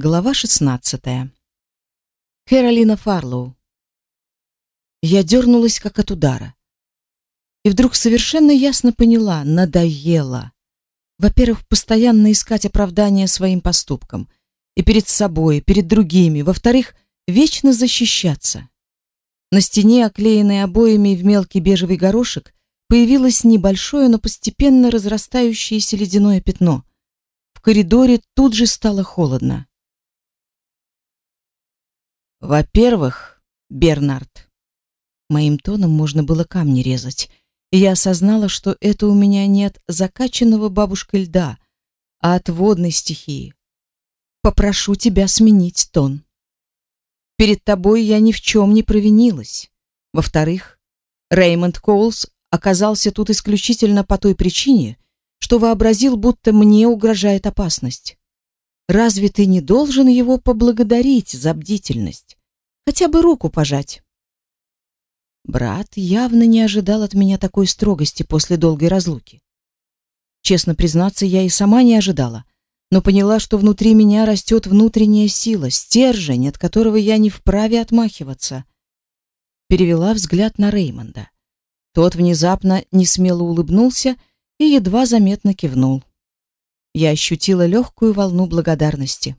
Глава 16. Кэролина Фарлоу. Я дернулась как от удара. И вдруг совершенно ясно поняла, надоело. Во-первых, постоянно искать оправдания своим поступкам. И перед собой, и перед другими. Во-вторых, вечно защищаться. На стене, оклеенной обоями в мелкий бежевый горошек, появилось небольшое, но постепенно разрастающееся ледяное пятно. В коридоре тут же стало холодно. Во-первых, Бернард, моим тоном можно было камни резать. Я осознала, что это у меня нет закачанного бабушкой льда, а от водной стихии. Попрошу тебя сменить тон. Перед тобой я ни в чем не провинилась. Во-вторых, Реймонд Коулс оказался тут исключительно по той причине, что вообразил, будто мне угрожает опасность. Разве ты не должен его поблагодарить за бдительность? Хотя бы руку пожать. Брат явно не ожидал от меня такой строгости после долгой разлуки. Честно признаться, я и сама не ожидала, но поняла, что внутри меня растет внутренняя сила, стержень, от которого я не вправе отмахиваться. Перевела взгляд на Реймонда. Тот внезапно несмело улыбнулся и едва заметно кивнул я ощутила легкую волну благодарности.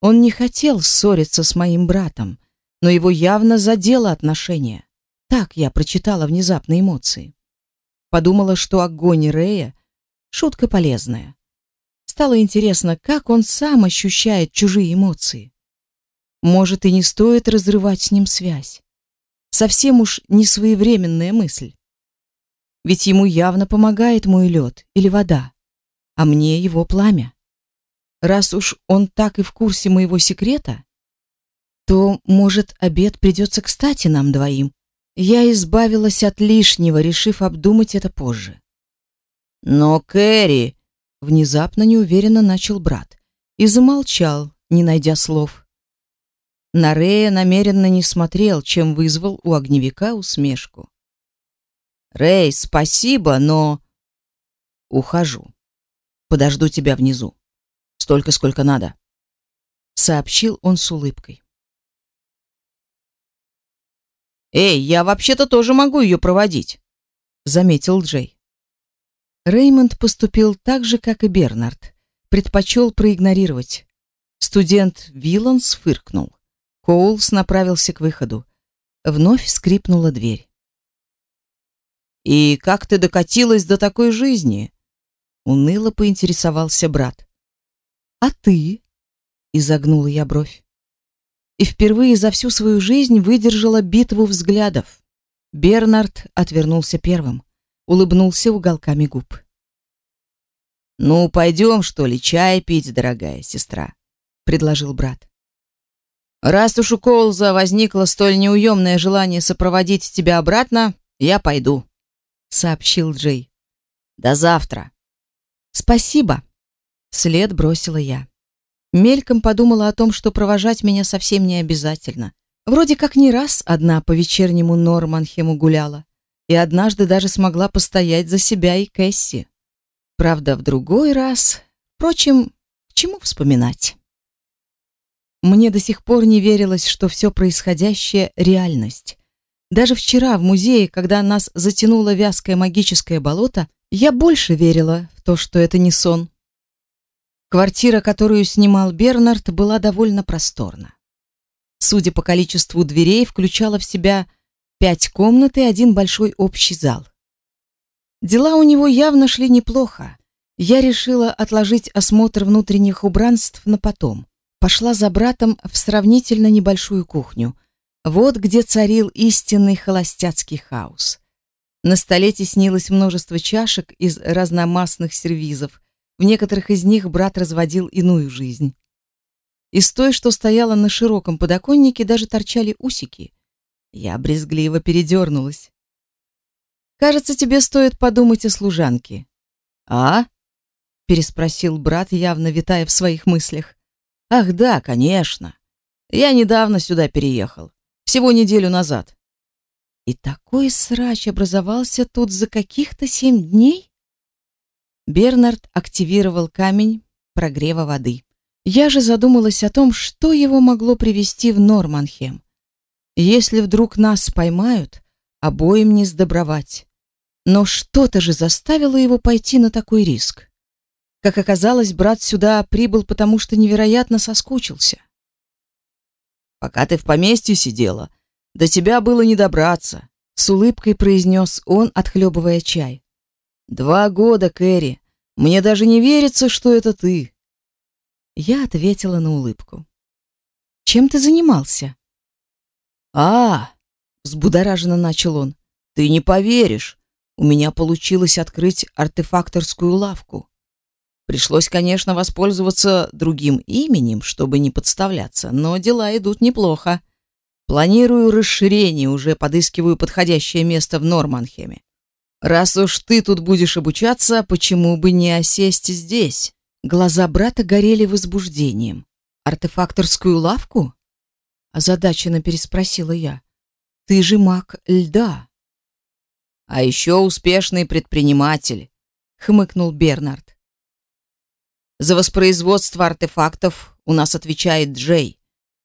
Он не хотел ссориться с моим братом, но его явно задело отношение. Так я прочитала внезапные эмоции. Подумала, что огонь Рея — шутка полезная. Стало интересно, как он сам ощущает чужие эмоции. Может, и не стоит разрывать с ним связь. Совсем уж не своевременная мысль. Ведь ему явно помогает мой лед или вода а мне его пламя. Раз уж он так и в курсе моего секрета, то, может, обед придется кстати нам двоим. Я избавилась от лишнего, решив обдумать это позже. Но Кэрри внезапно неуверенно начал брат и замолчал, не найдя слов. На Рея намеренно не смотрел, чем вызвал у огневика усмешку. Рэй, спасибо, но ухожу. Подожду тебя внизу. Столько, сколько надо, сообщил он с улыбкой. Эй, я вообще-то тоже могу ее проводить, заметил Джей. Реймонд поступил так же, как и Бернард, предпочел проигнорировать. Студент Виланс фыркнул. Коулс направился к выходу. Вновь скрипнула дверь. «И как ты докатилась до такой жизни?» Уныло поинтересовался брат. «А ты?» — изогнула я бровь. И впервые за всю свою жизнь выдержала битву взглядов. Бернард отвернулся первым, улыбнулся уголками губ. «Ну, пойдем, что ли, чай пить, дорогая сестра», — предложил брат. «Раз уж у Колза возникло столь неуемное желание сопроводить тебя обратно, я пойду», — сообщил Джей. «До завтра». Спасибо, след бросила я. Мельком подумала о том, что провожать меня совсем не обязательно. Вроде как не раз одна по вечернему Норманхему гуляла, и однажды даже смогла постоять за себя и Кэсси. Правда, в другой раз, впрочем, к чему вспоминать? Мне до сих пор не верилось, что все происходящее реальность. Даже вчера в музее, когда нас затянуло вязкое магическое болото, я больше верила в то, что это не сон. Квартира, которую снимал Бернард, была довольно просторна. Судя по количеству дверей, включала в себя пять комнат и один большой общий зал. Дела у него явно шли неплохо. Я решила отложить осмотр внутренних убранств на потом. Пошла за братом в сравнительно небольшую кухню. Вот где царил истинный холостяцкий хаос. На столе теснилось множество чашек из разномастных сервизов. В некоторых из них брат разводил иную жизнь. Из той, что стояла на широком подоконнике, даже торчали усики. Я брезгливо передернулась. «Кажется, тебе стоит подумать о служанке». «А?» — переспросил брат, явно витая в своих мыслях. «Ах да, конечно. Я недавно сюда переехал. Всего неделю назад. И такой срач образовался тут за каких-то семь дней? Бернард активировал камень прогрева воды. Я же задумалась о том, что его могло привести в Норманхем. Если вдруг нас поймают, обоим не сдобровать. Но что-то же заставило его пойти на такой риск. Как оказалось, брат сюда прибыл, потому что невероятно соскучился. Пока ты в поместье сидела, до тебя было не добраться, с улыбкой произнес он, отхлебывая чай. Два года, Кэрри. Мне даже не верится, что это ты. Я ответила на улыбку. Чем ты занимался? А, взбудораженно начал он. Ты не поверишь. У меня получилось открыть артефакторскую лавку. Пришлось, конечно, воспользоваться другим именем, чтобы не подставляться, но дела идут неплохо. Планирую расширение, уже подыскиваю подходящее место в Норманхеме. Раз уж ты тут будешь обучаться, почему бы не осесть здесь? Глаза брата горели возбуждением. Артефакторскую лавку? озадаченно переспросила я. Ты же маг льда. А еще успешный предприниматель, хмыкнул Бернард. За воспроизводство артефактов у нас отвечает Джей.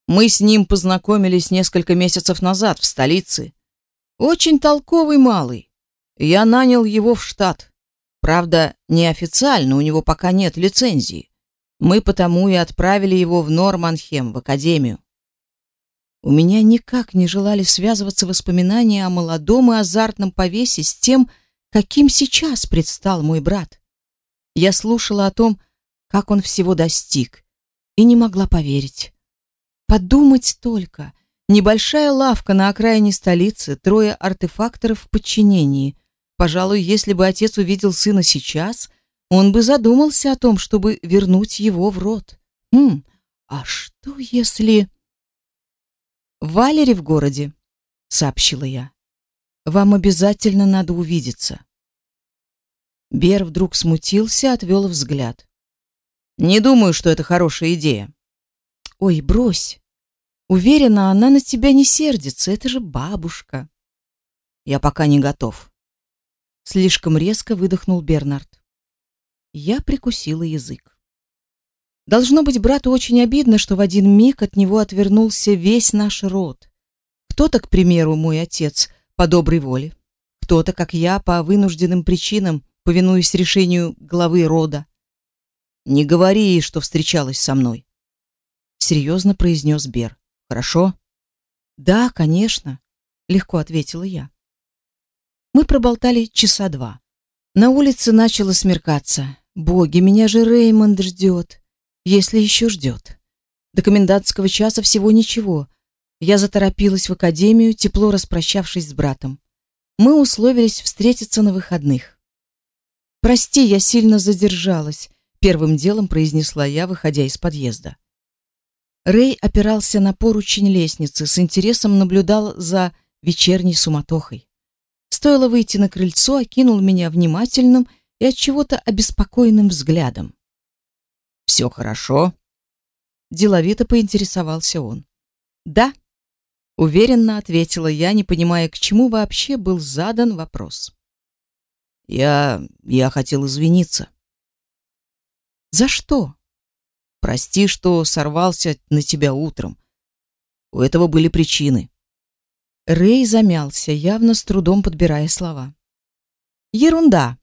Мы с ним познакомились несколько месяцев назад в столице. Очень толковый малый. Я нанял его в штат. Правда, неофициально, у него пока нет лицензии. Мы потому и отправили его в Норманхем, в академию. У меня никак не желали связываться воспоминания о молодом и азартном повесе с тем, каким сейчас предстал мой брат. Я слушала о том, как он всего достиг, и не могла поверить. Подумать только, небольшая лавка на окраине столицы, трое артефакторов в подчинении. Пожалуй, если бы отец увидел сына сейчас, он бы задумался о том, чтобы вернуть его в род. Хм, а что если... Валери в городе, сообщила я. Вам обязательно надо увидеться. Бер вдруг смутился, отвел взгляд. Не думаю, что это хорошая идея. Ой, брось. Уверена, она на тебя не сердится, это же бабушка. Я пока не готов. Слишком резко выдохнул Бернард. Я прикусила язык. Должно быть брату очень обидно, что в один миг от него отвернулся весь наш род. Кто-то, к примеру, мой отец, по доброй воле. Кто-то, как я, по вынужденным причинам, повинуясь решению главы рода. Не говори ей, что встречалась со мной, серьезно произнес Бер. Хорошо? Да, конечно, легко ответила я. Мы проболтали часа два. На улице начало смеркаться. Боги, меня же Реймонд ждет, если еще ждет. До комендантского часа всего ничего. Я заторопилась в академию, тепло распрощавшись с братом. Мы условились встретиться на выходных. Прости, я сильно задержалась первым делом произнесла я, выходя из подъезда. Рэй опирался на поручень лестницы, с интересом наблюдал за вечерней суматохой. Стоило выйти на крыльцо, окинул меня внимательным и от чего-то обеспокоенным взглядом. «Все хорошо?» Деловито поинтересовался он. «Да», — уверенно ответила я, не понимая, к чему вообще был задан вопрос. «Я... я хотел извиниться». За что? Прости, что сорвался на тебя утром. У этого были причины. Рэй замялся, явно с трудом подбирая слова. Ерунда,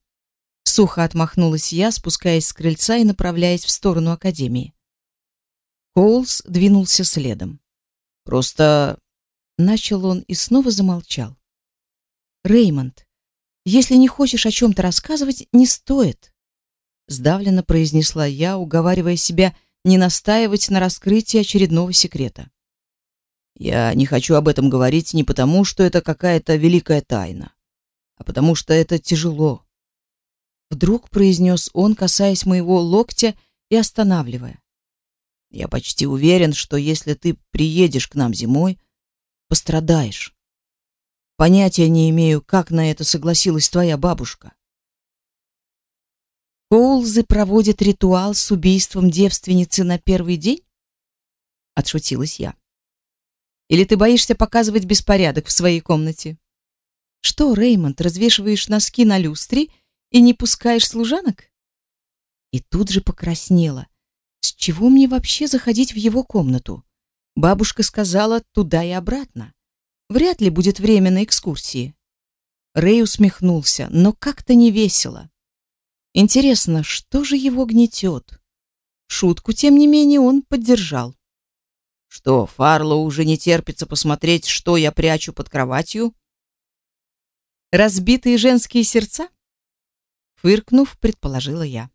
сухо отмахнулась я, спускаясь с крыльца и направляясь в сторону академии. Коулс двинулся следом. Просто начал он и снова замолчал. Реймонд, если не хочешь о чем то рассказывать, не стоит сдавленно произнесла я, уговаривая себя не настаивать на раскрытии очередного секрета. Я не хочу об этом говорить не потому, что это какая-то великая тайна, а потому что это тяжело. Вдруг произнес он, касаясь моего локтя и останавливая. Я почти уверен, что если ты приедешь к нам зимой, пострадаешь. Понятия не имею, как на это согласилась твоя бабушка. Коулзы проводят ритуал с убийством девственницы на первый день? Отшутилась я. Или ты боишься показывать беспорядок в своей комнате? Что, Реймонд, развешиваешь носки на люстре и не пускаешь служанок? И тут же покраснела. С чего мне вообще заходить в его комнату? Бабушка сказала туда и обратно. Вряд ли будет время на экскурсии. Рэй усмехнулся, но как-то не весело. Интересно, что же его гнетет? Шутку, тем не менее, он поддержал. Что, Фарло уже не терпится посмотреть, что я прячу под кроватью? Разбитые женские сердца? Фыркнув, предположила я.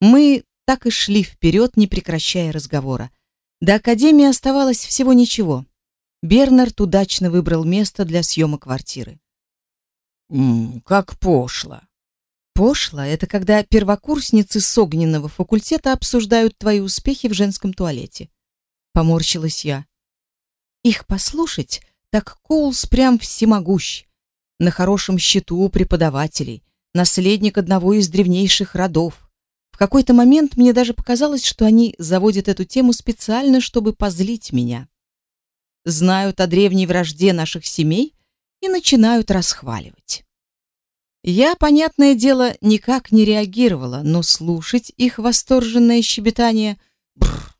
Мы так и шли вперед, не прекращая разговора. До академии оставалось всего ничего. Бернард удачно выбрал место для съема квартиры. «М как пошло!» Пошло — это когда первокурсницы с огненного факультета обсуждают твои успехи в женском туалете. Поморщилась я. Их послушать, так Коулс прям всемогущ. На хорошем счету у преподавателей, наследник одного из древнейших родов. В какой-то момент мне даже показалось, что они заводят эту тему специально, чтобы позлить меня. Знают о древней вражде наших семей и начинают расхваливать. Я, понятное дело, никак не реагировала, но слушать их восторженное щебетание бррр,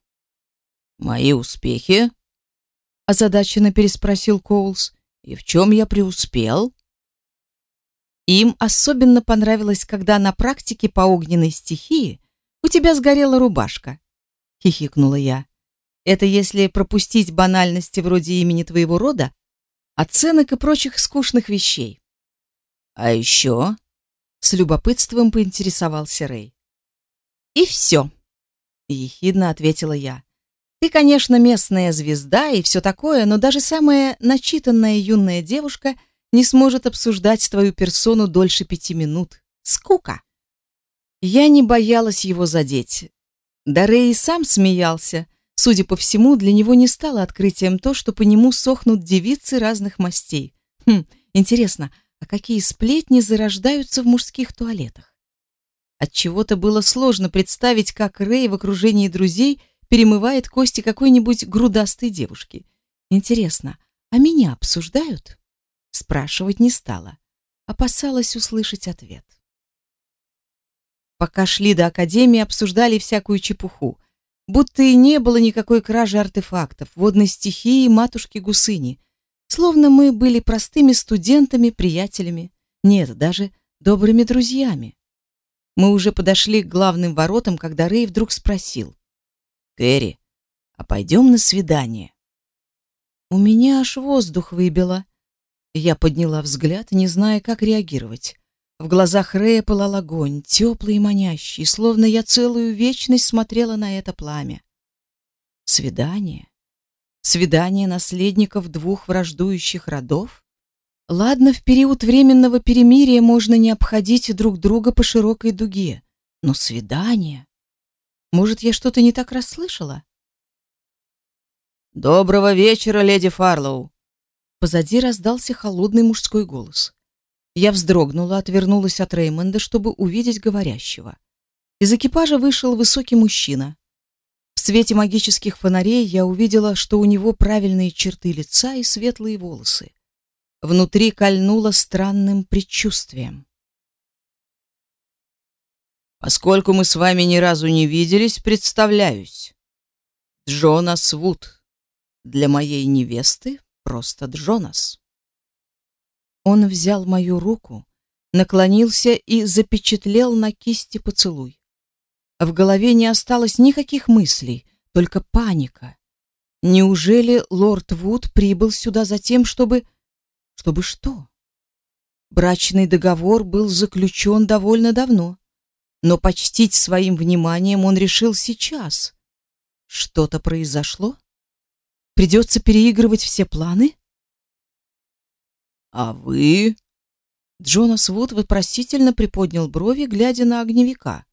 Мои успехи? озадаченно переспросил Коулс. И в чем я преуспел? Им особенно понравилось, когда на практике по огненной стихии у тебя сгорела рубашка, хихикнула я. Это если пропустить банальности вроде имени твоего рода, оценок и прочих скучных вещей. А еще? С любопытством поинтересовался Рэй. И все, ехидно ответила я. Ты, конечно, местная звезда и все такое, но даже самая начитанная юная девушка не сможет обсуждать твою персону дольше пяти минут. Скука. Я не боялась его задеть. Да Рэй и сам смеялся. Судя по всему, для него не стало открытием то, что по нему сохнут девицы разных мастей. Хм, интересно, а какие сплетни зарождаются в мужских туалетах? От чего-то было сложно представить, как Рэй в окружении друзей перемывает кости какой-нибудь грудастой девушки. Интересно, а меня обсуждают? Спрашивать не стала, опасалась услышать ответ. Пока шли до академии, обсуждали всякую чепуху, будто и не было никакой кражи артефактов, водной стихии матушки Гусыни, словно мы были простыми студентами, приятелями, нет, даже добрыми друзьями. Мы уже подошли к главным воротам, когда Рэй вдруг спросил: Кэрри, а пойдем на свидание?» У меня аж воздух выбило. Я подняла взгляд, не зная, как реагировать. В глазах Рэя пылал огонь, теплый и манящий, словно я целую вечность смотрела на это пламя. Свидание? Свидание наследников двух враждующих родов? Ладно, в период временного перемирия можно не обходить друг друга по широкой дуге, но свидание? Может, я что-то не так расслышала? Доброго вечера, леди Фарлоу. Позади раздался холодный мужской голос. Я вздрогнула, отвернулась от Реймонда, чтобы увидеть говорящего. Из экипажа вышел высокий мужчина. В свете магических фонарей я увидела, что у него правильные черты лица и светлые волосы. Внутри кольнуло странным предчувствием. Поскольку мы с вами ни разу не виделись, представляюсь. Джонас Вуд. Для моей невесты просто Джонас. Он взял мою руку, наклонился и запечатлел на кисти поцелуй. В голове не осталось никаких мыслей, только паника. Неужели лорд Вуд прибыл сюда за тем, чтобы... Чтобы что? Брачный договор был заключен довольно давно но почтить своим вниманием он решил сейчас. Что-то произошло? Придется переигрывать все планы? А вы? Джонас Вуд вопросительно приподнял брови, глядя на огневика.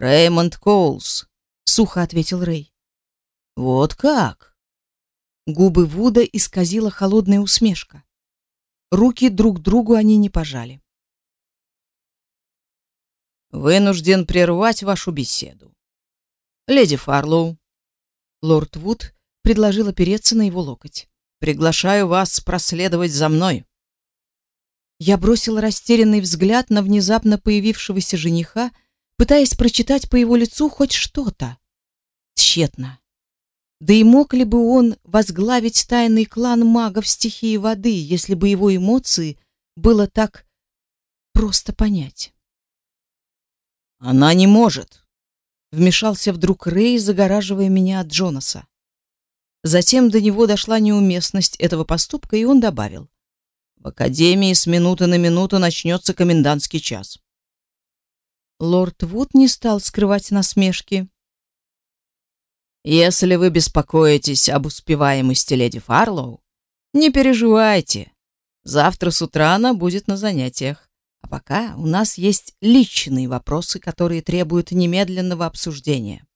Реймонд Коулс, сухо ответил Рэй. Вот как? Губы Вуда исказила холодная усмешка. Руки друг другу они не пожали. Вынужден прервать вашу беседу. Леди Фарлоу. Лорд Вуд предложил опереться на его локоть. Приглашаю вас проследовать за мной. Я бросила растерянный взгляд на внезапно появившегося жениха, пытаясь прочитать по его лицу хоть что-то. Тщетно. Да и мог ли бы он возглавить тайный клан магов стихии воды, если бы его эмоции было так просто понять? Она не может. Вмешался вдруг Рэй, загораживая меня от Джонаса. Затем до него дошла неуместность этого поступка, и он добавил: "В академии с минуты на минуту начнется комендантский час". Лорд Вуд не стал скрывать насмешки. Если вы беспокоитесь об успеваемости леди Фарлоу, не переживайте. Завтра с утра она будет на занятиях. А пока у нас есть личные вопросы, которые требуют немедленного обсуждения.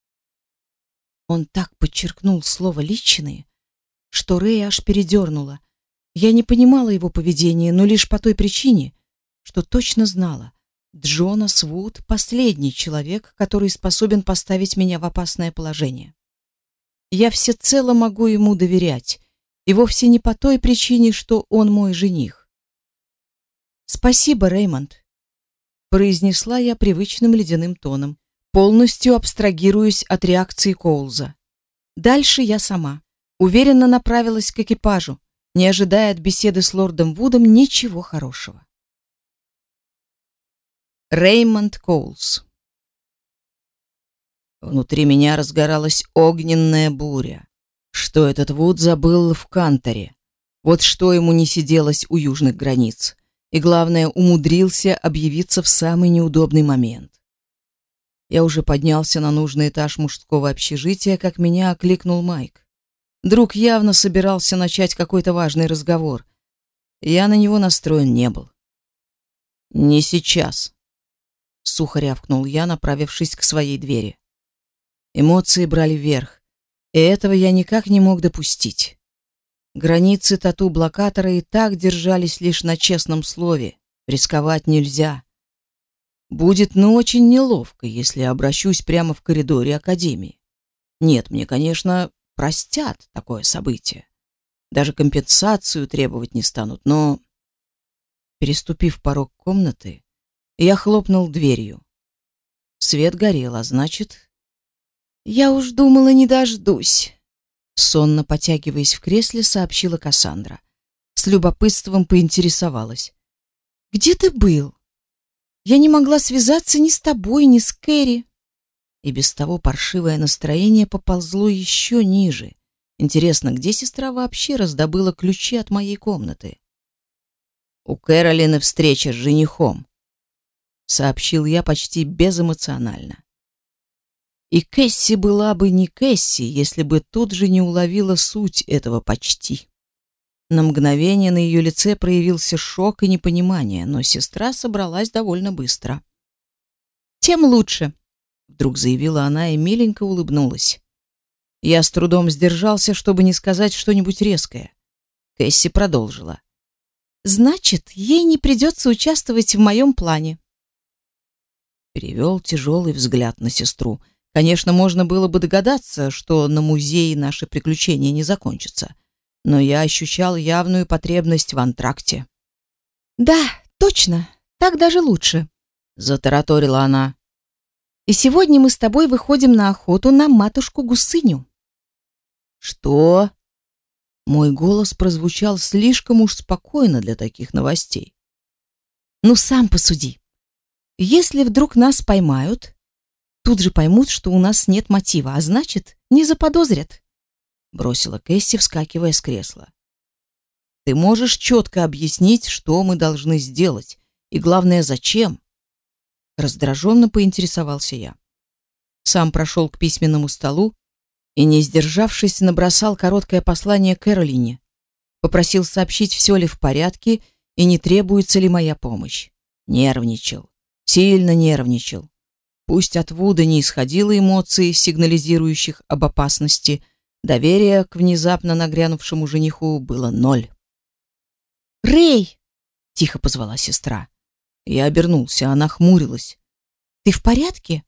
Он так подчеркнул слово «личные», что Рэй аж передернула. Я не понимала его поведения, но лишь по той причине, что точно знала. Джонас Вуд — последний человек, который способен поставить меня в опасное положение. Я всецело могу ему доверять, и вовсе не по той причине, что он мой жених. Спасибо, Реймонд, произнесла я привычным ледяным тоном, полностью абстрагируясь от реакции Коулза. Дальше я сама уверенно направилась к экипажу, не ожидая от беседы с лордом Вудом ничего хорошего. Реймонд Коулс Внутри меня разгоралась огненная буря. Что этот Вуд забыл в Канторе? Вот что ему не сиделось у южных границ. И главное, умудрился объявиться в самый неудобный момент. Я уже поднялся на нужный этаж мужского общежития, как меня окликнул Майк. Друг явно собирался начать какой-то важный разговор. Я на него настроен не был. «Не сейчас», — сухо рявкнул я, направившись к своей двери. Эмоции брали верх, и этого я никак не мог допустить. Границы тату-блокатора и так держались лишь на честном слове. Рисковать нельзя. Будет, ну, очень неловко, если обращусь прямо в коридоре академии. Нет, мне, конечно, простят такое событие. Даже компенсацию требовать не станут, но переступив порог комнаты, я хлопнул дверью. Свет горел, а значит, я уж думала, не дождусь, сонно потягиваясь в кресле, сообщила Кассандра. С любопытством поинтересовалась: "Где ты был? Я не могла связаться ни с тобой, ни с Кэрри". И без того паршивое настроение поползло еще ниже. Интересно, где сестра вообще раздобыла ключи от моей комнаты? У Кэролины встреча с женихом, сообщил я почти безэмоционально. И Кэсси была бы не Кэсси, если бы тут же не уловила суть этого почти. На мгновение на ее лице проявился шок и непонимание, но сестра собралась довольно быстро. «Тем лучше», — вдруг заявила она и миленько улыбнулась. Я с трудом сдержался, чтобы не сказать что-нибудь резкое. Кэсси продолжила. «Значит, ей не придется участвовать в моем плане». Перевел тяжелый взгляд на сестру — Конечно, можно было бы догадаться, что на музее наши приключения не закончатся, но я ощущал явную потребность в антракте. Да, точно, так даже лучше, затараторила она. И сегодня мы с тобой выходим на охоту на матушку гусыню. Что? Мой голос прозвучал слишком уж спокойно для таких новостей. Ну сам посуди. Если вдруг нас поймают, Тут же поймут, что у нас нет мотива, а значит, не заподозрят. Бросила Кэсси, вскакивая с кресла. Ты можешь четко объяснить, что мы должны сделать, и главное, зачем? Раздраженно поинтересовался я. Сам прошел к письменному столу и, не сдержавшись, набросал короткое послание Кэролине. Попросил сообщить, все ли в порядке и не требуется ли моя помощь. Нервничал, сильно нервничал. Пусть от Вуда не исходило эмоций, сигнализирующих об опасности, доверия к внезапно нагрянувшему жениху было ноль. «Рэй!» — тихо позвала сестра. Я обернулся, она хмурилась. «Ты в порядке?»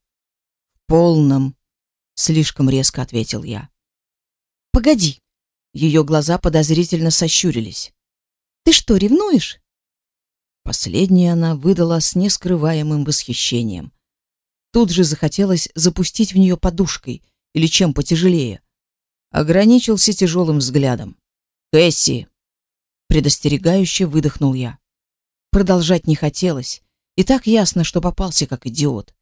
«В полном», — слишком резко ответил я. «Погоди!» Ее глаза подозрительно сощурились. «Ты что, ревнуешь?» Последнее она выдала с нескрываемым восхищением. Тут же захотелось запустить в нее подушкой или чем потяжелее. Ограничился тяжелым взглядом. «Кэсси!» Предостерегающе выдохнул я. Продолжать не хотелось, и так ясно, что попался как идиот.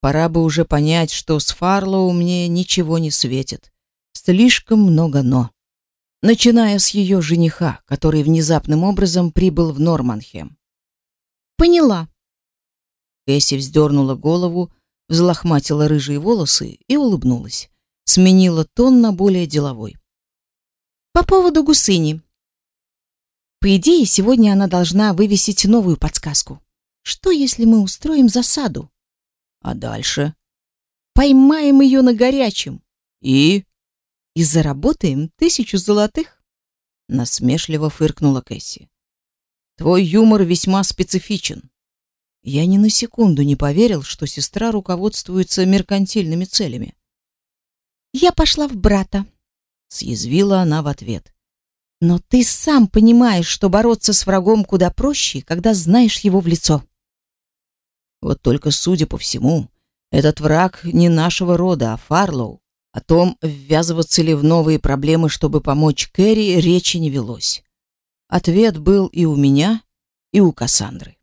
Пора бы уже понять, что с Фарлоу мне ничего не светит. Слишком много «но». Начиная с ее жениха, который внезапным образом прибыл в Норманхем. «Поняла», Кэсси вздернула голову, взлохматила рыжие волосы и улыбнулась. Сменила тон на более деловой. «По поводу гусыни. По идее, сегодня она должна вывесить новую подсказку. Что, если мы устроим засаду? А дальше? Поймаем ее на горячем. И? И заработаем тысячу золотых. Насмешливо фыркнула Кэсси. Твой юмор весьма специфичен. Я ни на секунду не поверил, что сестра руководствуется меркантильными целями. Я пошла в брата, съязвила она в ответ. Но ты сам понимаешь, что бороться с врагом куда проще, когда знаешь его в лицо. Вот только, судя по всему, этот враг не нашего рода, а Фарлоу. О том, ввязываться ли в новые проблемы, чтобы помочь Кэрри, речи не велось. Ответ был и у меня, и у Кассандры.